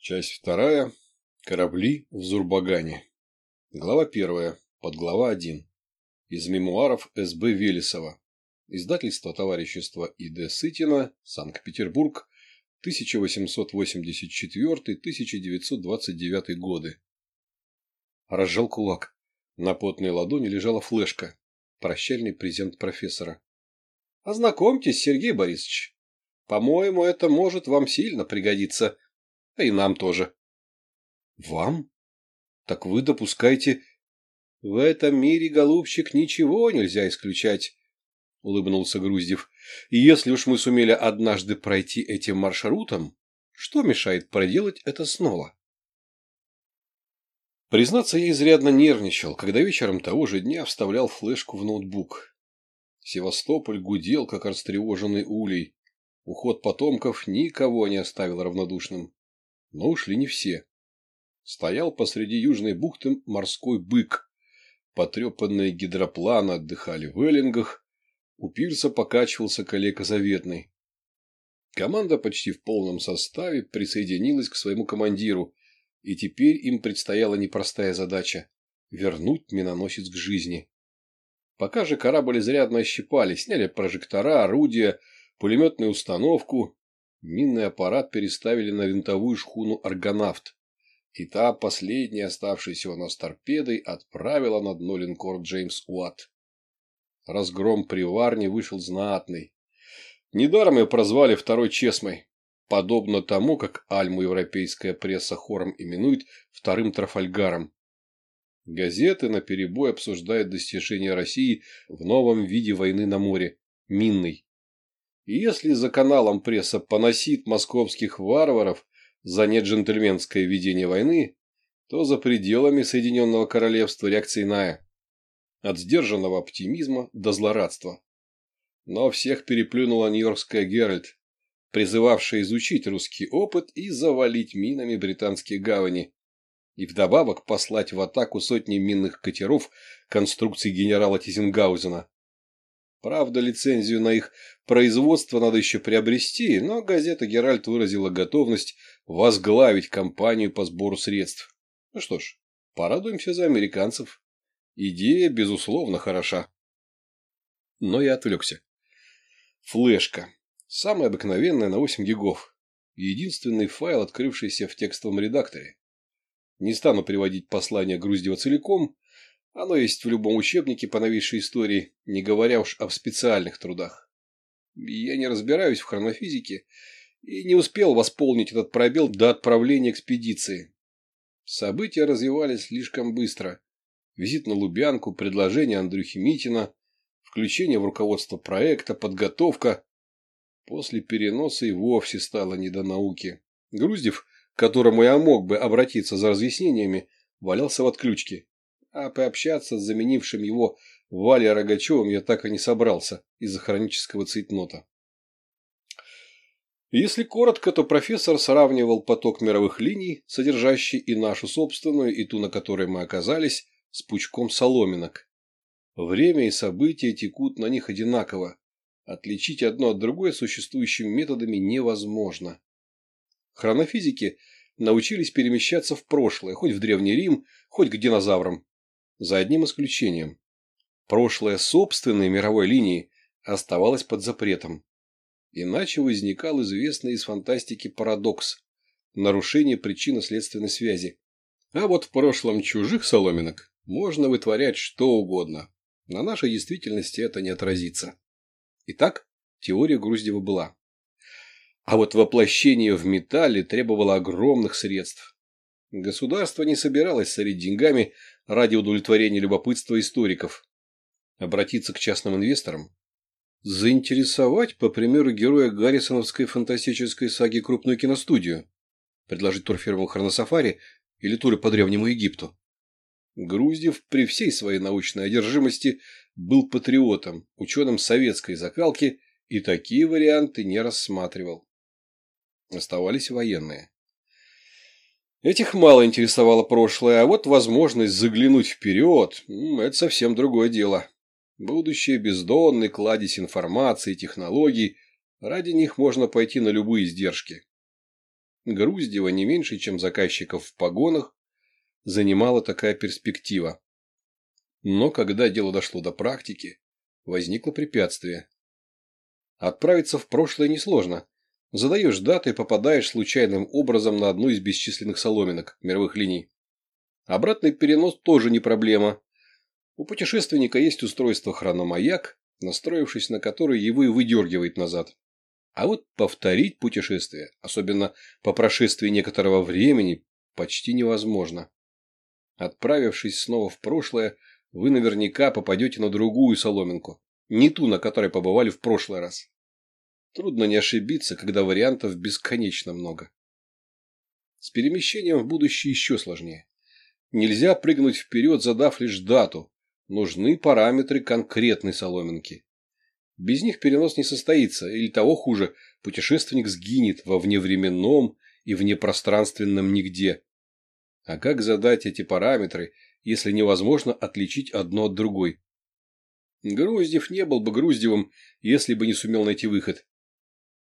Часть вторая. Корабли в Зурбагане. Глава первая. Подглава один. Из мемуаров С.Б. Велесова. Издательство товарищества И.Д. Сытина. Санкт-Петербург. 1884-1929 годы. Разжал кулак. На потной ладони лежала флешка. Прощальный презент профессора. Ознакомьтесь, Сергей Борисович. По-моему, это может вам сильно пригодиться. А и нам тоже. Вам? Так вы допускаете... В этом мире, голубчик, ничего нельзя исключать, улыбнулся Груздев. И если уж мы сумели однажды пройти этим маршрутом, что мешает проделать это снова? Признаться, я изрядно нервничал, когда вечером того же дня вставлял флешку в ноутбук. Севастополь гудел, как растревоженный улей. Уход потомков никого не оставил равнодушным. Но ушли не все. Стоял посреди южной бухты морской бык. Потрепанные гидропланы отдыхали в эллингах. У пирса покачивался калека заветный. Команда почти в полном составе присоединилась к своему командиру, и теперь им предстояла непростая задача – вернуть миноносец к жизни. Пока же корабль изрядно ощипали, сняли прожектора, орудия, пулеметную установку, минный аппарат переставили на винтовую шхуну «Аргонавт», и та, последняя оставшаяся у нас торпедой, отправила на дно линкор «Джеймс Уатт». Разгром при Варне вышел знатный. Недаром ее прозвали второй Чесмой, подобно тому, как Альму европейская пресса хором именует вторым Трафальгаром. Газеты наперебой обсуждают достижения России в новом виде войны на море – минной. Если за каналом пресса поносит московских варваров за неджентльменское ведение войны, то за пределами Соединенного Королевства реакция иная. От сдержанного оптимизма до злорадства. Но всех переплюнула нью-йоркская Геральт, призывавшая изучить русский опыт и завалить минами британские гавани, и вдобавок послать в атаку сотни минных катеров конструкции генерала Тизенгаузена. Правда, лицензию на их производство надо еще приобрести, но газета «Геральт» выразила готовность возглавить кампанию по сбору средств. Ну что ж, порадуемся за американцев. Идея, безусловно, хороша. Но я отвлекся. Флешка. Самая обыкновенная на 8 гигов. Единственный файл, открывшийся в текстовом редакторе. Не стану приводить послание Груздева целиком, оно есть в любом учебнике по новейшей истории, не говоря уж об специальных трудах. Я не разбираюсь в хронофизике и не успел восполнить этот пробел до отправления экспедиции. События развивались слишком быстро. Визит на Лубянку, предложение Андрюхи Митина, включение в руководство проекта, подготовка. После переноса и вовсе стало не до науки. Груздев, к которому я мог бы обратиться за разъяснениями, валялся в отключке а пообщаться с заменившим его Валей Рогачевым я так и не собрался из-за хронического цейтнота. Если коротко, то профессор сравнивал поток мировых линий, содержащий и нашу собственную, и ту, на которой мы оказались, с пучком соломинок. Время и события текут на них одинаково. Отличить одно от другой существующими методами невозможно. Хронофизики научились перемещаться в прошлое, хоть в Древний Рим, хоть к динозаврам за одним исключением. Прошлое собственной мировой линии оставалось под запретом. Иначе возникал известный из фантастики парадокс – нарушение причинно-следственной связи. А вот в прошлом чужих соломинок можно вытворять что угодно. На нашей действительности это не отразится. Итак, теория Груздева была. А вот воплощение в металле требовало огромных средств. Государство не собиралось сорить деньгами ради удовлетворения любопытства историков. Обратиться к частным инвесторам? Заинтересовать, по примеру героя Гаррисоновской фантастической саги, крупную киностудию? Предложить тур фирму Хроносафари или туры по Древнему Египту? Груздев при всей своей научной одержимости был патриотом, ученым советской закалки и такие варианты не рассматривал. Оставались военные. Этих мало интересовало прошлое, а вот возможность заглянуть вперед – это совсем другое дело. Будущее бездонный кладезь информации и технологий, ради них можно пойти на любые издержки. Груздева не меньше, чем заказчиков в погонах, занимала такая перспектива. Но когда дело дошло до практики, возникло препятствие. Отправиться в прошлое несложно. Задаешь даты и попадаешь случайным образом на одну из бесчисленных соломинок мировых линий. Обратный перенос тоже не проблема. У путешественника есть устройство хрономаяк, настроившись на который его и выдергивает назад. А вот повторить путешествие, особенно по прошествии некоторого времени, почти невозможно. Отправившись снова в прошлое, вы наверняка попадете на другую соломинку, не ту, на которой побывали в прошлый раз. Трудно не ошибиться, когда вариантов бесконечно много. С перемещением в будущее еще сложнее. Нельзя прыгнуть вперед, задав лишь дату. Нужны параметры конкретной соломинки. Без них перенос не состоится, или того хуже, путешественник сгинет во вневременном и внепространственном нигде. А как задать эти параметры, если невозможно отличить одно от другой? Груздев не был бы Груздевым, если бы не сумел найти выход.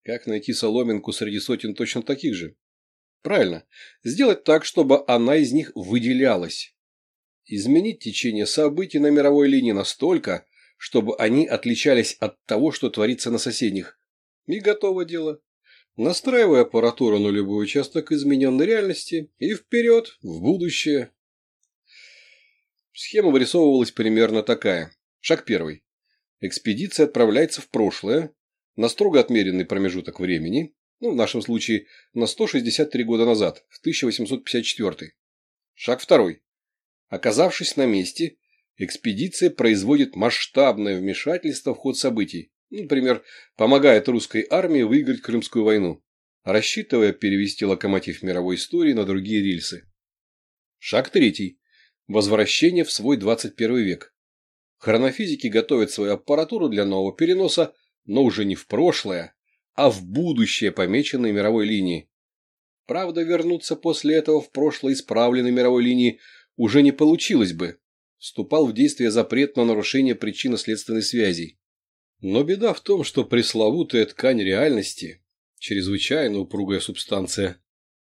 Как найти соломинку среди сотен точно таких же? Правильно, сделать так, чтобы она из них выделялась. Изменить течение событий на мировой линии настолько, чтобы они отличались от того, что творится на соседних. И готово дело. Настраивая аппаратуру на любой участок измененной реальности и вперед, в будущее. Схема вырисовывалась примерно такая. Шаг первый. Экспедиция отправляется в прошлое на строго отмеренный промежуток времени, ну, в нашем случае на 163 года назад, в 1854. Шаг второй. Оказавшись на месте, Экспедиция производит масштабное вмешательство в ход событий, например, помогает русской армии выиграть Крымскую войну, рассчитывая перевести локомотив мировой истории на другие рельсы. Шаг третий. Возвращение в свой 21 век. Хронофизики готовят свою аппаратуру для нового переноса, но уже не в прошлое, а в будущее помеченной мировой линии. Правда, вернуться после этого в прошлое исправленной мировой линии уже не получилось бы, вступал в действие запрет на нарушение причинно-следственной связи. Но беда в том, что пресловутая ткань реальности – чрезвычайно упругая субстанция.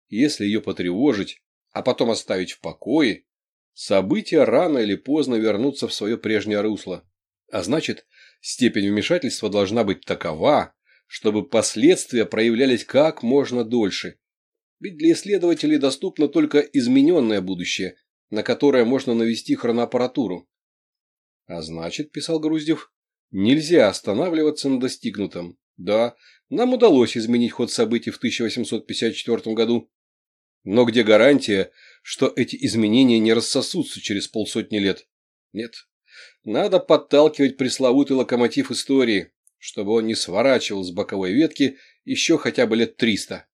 Если ее потревожить, а потом оставить в покое, события рано или поздно вернутся в свое прежнее русло. А значит, степень вмешательства должна быть такова, чтобы последствия проявлялись как можно дольше. Ведь для исследователей доступно только измененное будущее, на которое можно навести хроноаппаратуру. А значит, писал Груздев, нельзя останавливаться на достигнутом. Да, нам удалось изменить ход событий в 1854 году. Но где гарантия, что эти изменения не рассосутся через полсотни лет? Нет. Надо подталкивать пресловутый локомотив истории, чтобы он не сворачивал с боковой ветки еще хотя бы лет триста.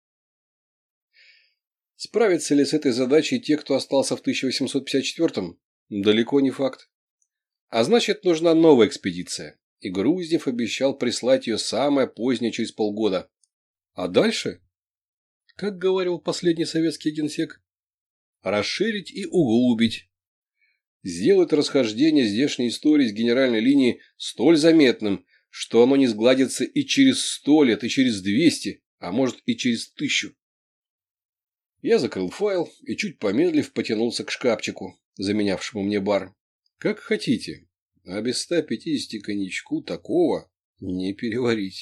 Справятся ли с этой задачей те, кто остался в 1854-м? Далеко не факт. А значит, нужна новая экспедиция. И Груздев обещал прислать ее самое позднее через полгода. А дальше? Как говорил последний советский генсек? Расширить и углубить. Сделать расхождение здешней истории с генеральной линии столь заметным, что оно не сгладится и через сто лет, и через двести, а может и через тысячу. Я закрыл файл и, чуть помедлив, потянулся к шкафчику, заменявшему мне бар. Как хотите, а без 150 коньячку такого не переварить.